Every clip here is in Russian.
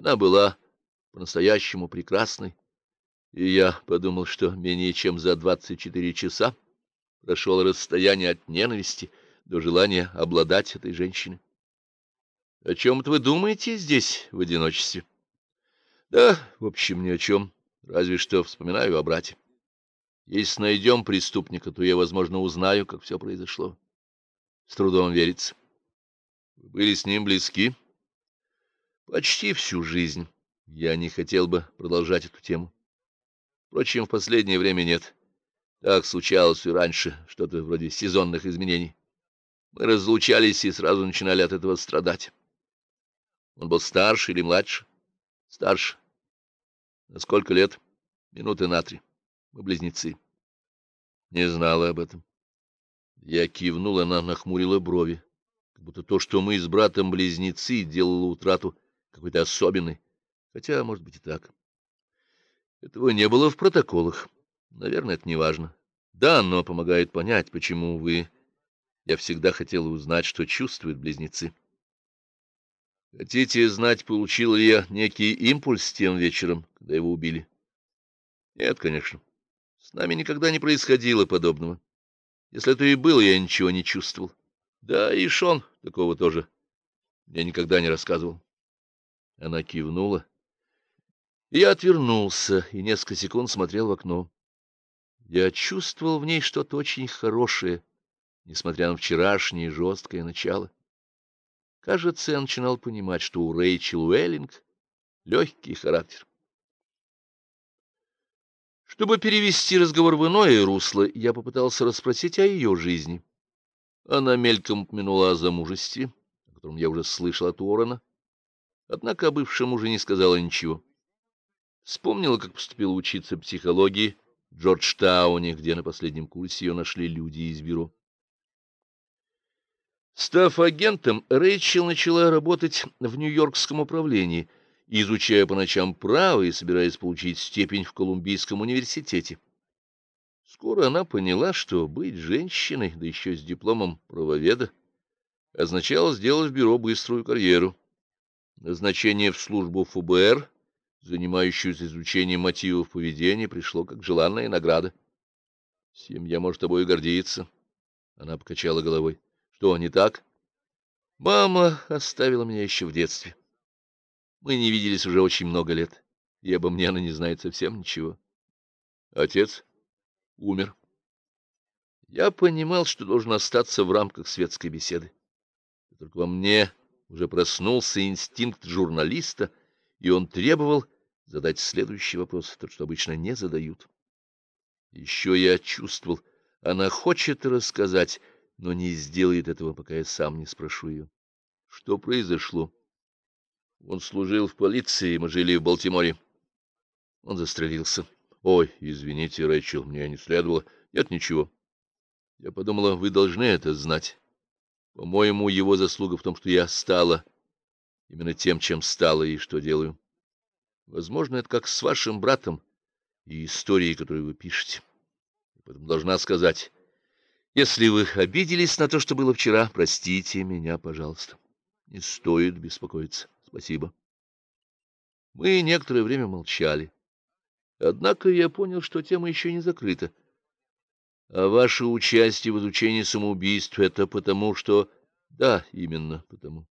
Она была по-настоящему прекрасной, и я подумал, что менее чем за 24 часа прошел расстояние от ненависти до желания обладать этой женщиной. — О чем это вы думаете здесь, в одиночестве? — Да, в общем, ни о чем, разве что вспоминаю о брате. Если найдем преступника, то я, возможно, узнаю, как все произошло. С трудом верится. Вы были с ним близки? Почти всю жизнь. Я не хотел бы продолжать эту тему. Впрочем, в последнее время нет. Так случалось и раньше, что-то вроде сезонных изменений. Мы разлучались и сразу начинали от этого страдать. Он был старше или младше? Старше. На сколько лет? Минуты на три. Мы близнецы. Не знала об этом. Я кивнула, она нахмурила брови, как будто то, что мы с братом близнецы, делало утрату какой-то особенной, хотя, может быть, и так. Этого не было в протоколах. Наверное, это не важно. Да, но помогает понять, почему вы... Я всегда хотела узнать, что чувствуют близнецы. Хотите знать, получил ли я некий импульс тем вечером, когда его убили? Нет, конечно. С нами никогда не происходило подобного. Если это и было, я ничего не чувствовал. Да, и Шон такого тоже мне никогда не рассказывал. Она кивнула. Я отвернулся и несколько секунд смотрел в окно. Я чувствовал в ней что-то очень хорошее, несмотря на вчерашнее жесткое начало. Кажется, я начинал понимать, что у Рэйчел Уэллинг легкий характер. Чтобы перевести разговор в иное русло, я попытался расспросить о ее жизни. Она мельком упомянула о замужестве, о котором я уже слышал от Уоррена, однако о бывшем уже не сказала ничего. Вспомнила, как поступила учиться психологии в Джорджтауне, где на последнем курсе ее нашли люди из бюро. Став агентом, Рэйчел начала работать в Нью-Йоркском управлении, изучая по ночам право и собираясь получить степень в Колумбийском университете. Скоро она поняла, что быть женщиной, да еще с дипломом правоведа, означало сделать в бюро быструю карьеру. Назначение в службу ФБР занимающуюся изучением мотивов поведения, пришло как желанная награда. Семья может тобой гордиться. Она покачала головой. Что, не так? Мама оставила меня еще в детстве. Мы не виделись уже очень много лет, и обо мне она не знает совсем ничего. Отец умер. Я понимал, что должен остаться в рамках светской беседы. Только во мне уже проснулся инстинкт журналиста — и он требовал задать следующий вопрос, тот, что обычно не задают. Еще я чувствовал, она хочет рассказать, но не сделает этого, пока я сам не спрошу ее. Что произошло? Он служил в полиции, мы жили в Балтиморе. Он застрелился. Ой, извините, Рэйчел, мне не следовало. Нет, ничего. Я подумала, вы должны это знать. По-моему, его заслуга в том, что я стала именно тем, чем стала и что делаю. Возможно, это как с вашим братом и историей, которую вы пишете. Поэтому должна сказать, если вы обиделись на то, что было вчера, простите меня, пожалуйста. Не стоит беспокоиться. Спасибо. Мы некоторое время молчали. Однако я понял, что тема еще не закрыта. А ваше участие в изучении самоубийств — это потому, что... Да, именно потому.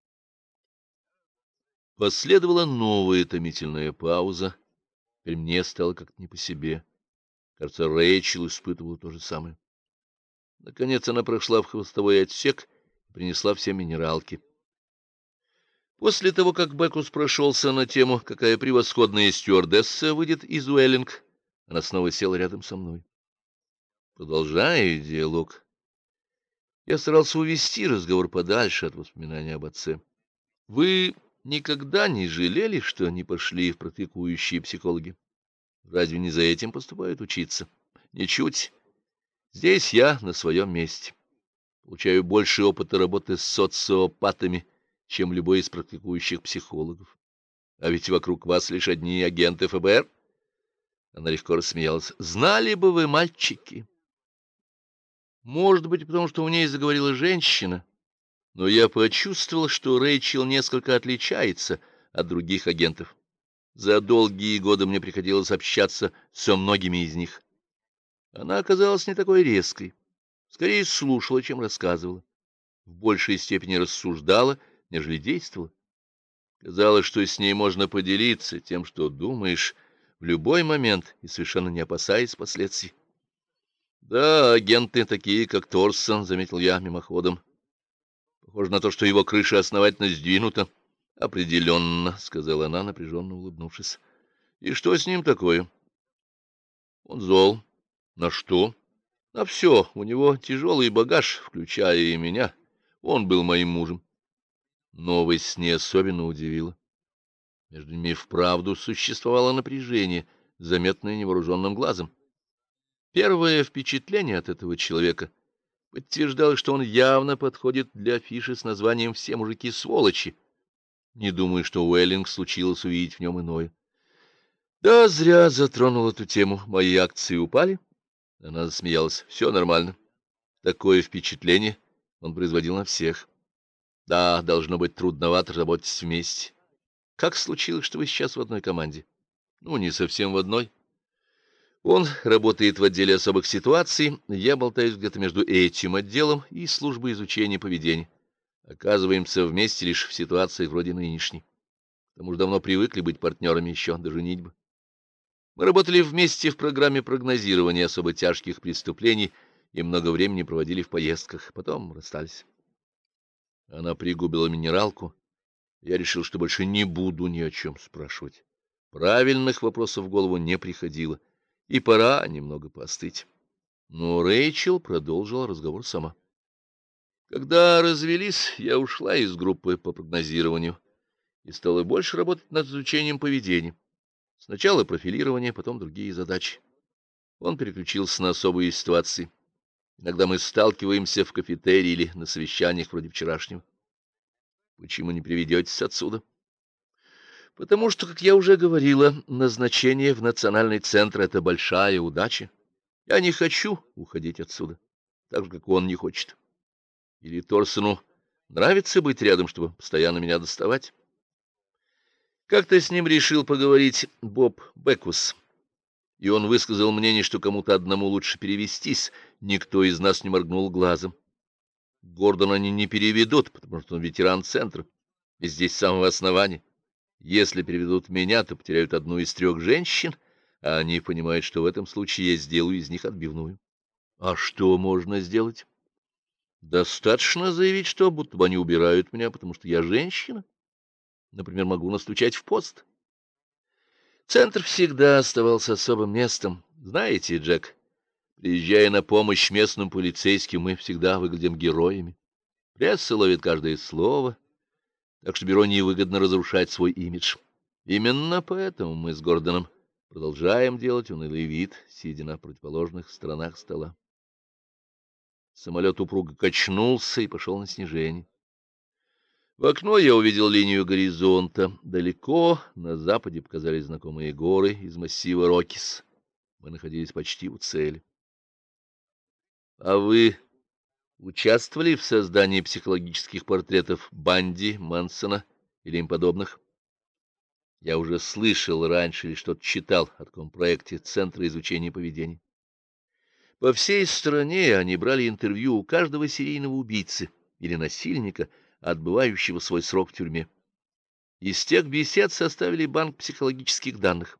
Последовала новая томительная пауза. Теперь мне стало как-то не по себе. Кажется, Рэйчел испытывала то же самое. Наконец она прошла в хвостовой отсек и принесла все минералки. После того, как Бекус прошелся на тему, какая превосходная стюардесса выйдет из Уэллинг, она снова села рядом со мной. Продолжая диалог, я старался увести разговор подальше от воспоминаний об отце. Вы никогда не жалели, что не пошли в практикующие психологи? Разве не за этим поступают учиться? Ничуть. Здесь я на своем месте. Получаю больше опыта работы с социопатами, чем любой из практикующих психологов. А ведь вокруг вас лишь одни агенты ФБР. Она легко рассмеялась. Знали бы вы, мальчики. Может быть, потому что у ней заговорила женщина, но я почувствовал, что Рэйчел несколько отличается от других агентов. За долгие годы мне приходилось общаться со многими из них. Она оказалась не такой резкой, скорее слушала, чем рассказывала. В большей степени рассуждала, нежели действовала. Казалось, что с ней можно поделиться тем, что думаешь в любой момент и совершенно не опасаясь последствий. Да, агенты такие, как Торсон, — заметил я мимоходом. Похоже на то, что его крыша основательно сдвинута. Определенно, — сказала она, напряженно улыбнувшись. И что с ним такое? Он зол. На что? На все. У него тяжелый багаж, включая и меня. Он был моим мужем. Новость не особенно удивила. Между ними вправду существовало напряжение, заметное невооруженным глазом. Первое впечатление от этого человека подтверждало, что он явно подходит для афиши с названием «Все мужики сволочи». Не думаю, что Уэллинг случилось увидеть в нем иное. Да, зря затронул эту тему. Мои акции упали. Она засмеялась. Все нормально. Такое впечатление он производил на всех. Да, должно быть трудновато работать вместе. Как случилось, что вы сейчас в одной команде? Ну, не совсем в одной. Он работает в отделе особых ситуаций, я болтаюсь где-то между этим отделом и службой изучения поведения. Оказываемся вместе лишь в ситуациях вроде нынешней. К тому же давно привыкли быть партнерами еще до женитьбы. Мы работали вместе в программе прогнозирования особо тяжких преступлений и много времени проводили в поездках. Потом расстались. Она пригубила минералку. Я решил, что больше не буду ни о чем спрашивать. Правильных вопросов в голову не приходило и пора немного поостыть. Но Рэйчел продолжила разговор сама. Когда развелись, я ушла из группы по прогнозированию и стала больше работать над изучением поведения. Сначала профилирование, потом другие задачи. Он переключился на особые ситуации. Иногда мы сталкиваемся в кафетерии или на совещаниях вроде вчерашнего. Почему не приведетесь отсюда? Потому что, как я уже говорила, назначение в национальный центр — это большая удача. Я не хочу уходить отсюда, так же, как он не хочет. Или Торсону нравится быть рядом, чтобы постоянно меня доставать? Как-то с ним решил поговорить Боб Бекус, и он высказал мнение, что кому-то одному лучше перевестись. Никто из нас не моргнул глазом. Гордона они не переведут, потому что он ветеран центра, и здесь с самого основания. Если переведут меня, то потеряют одну из трех женщин, а они понимают, что в этом случае я сделаю из них отбивную. А что можно сделать? Достаточно заявить, что будто бы они убирают меня, потому что я женщина. Например, могу настучать в пост. Центр всегда оставался особым местом. Знаете, Джек, приезжая на помощь местным полицейским, мы всегда выглядим героями. Пресса ловит каждое слово — так что бюро невыгодно разрушать свой имидж. Именно поэтому мы с Гордоном продолжаем делать унылый вид, сидя на противоположных сторонах стола. Самолет упруго качнулся и пошел на снижение. В окно я увидел линию горизонта. Далеко на западе показались знакомые горы из массива Рокис. Мы находились почти у цели. — А вы участвовали в создании психологических портретов Банди, Мансона или им подобных? Я уже слышал раньше или что-то читал о таком проекте Центра изучения поведения. По всей стране они брали интервью у каждого серийного убийцы или насильника, отбывающего свой срок в тюрьме. Из тех бесед составили банк психологических данных.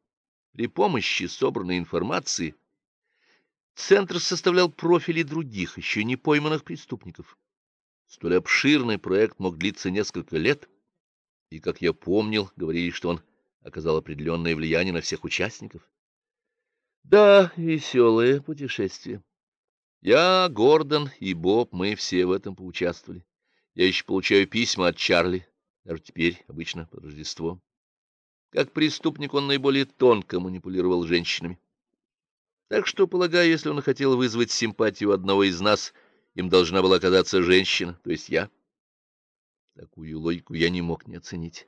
При помощи собранной информации Центр составлял профили других, еще не пойманных преступников. Столь обширный проект мог длиться несколько лет, и, как я помнил, говорили, что он оказал определенное влияние на всех участников. Да, веселое путешествие. Я, Гордон и Боб, мы все в этом поучаствовали. Я еще получаю письма от Чарли, даже теперь, обычно, под Рождество. Как преступник он наиболее тонко манипулировал женщинами. Так что, полагаю, если он хотел вызвать симпатию одного из нас, им должна была оказаться женщина, то есть я. Такую логику я не мог не оценить.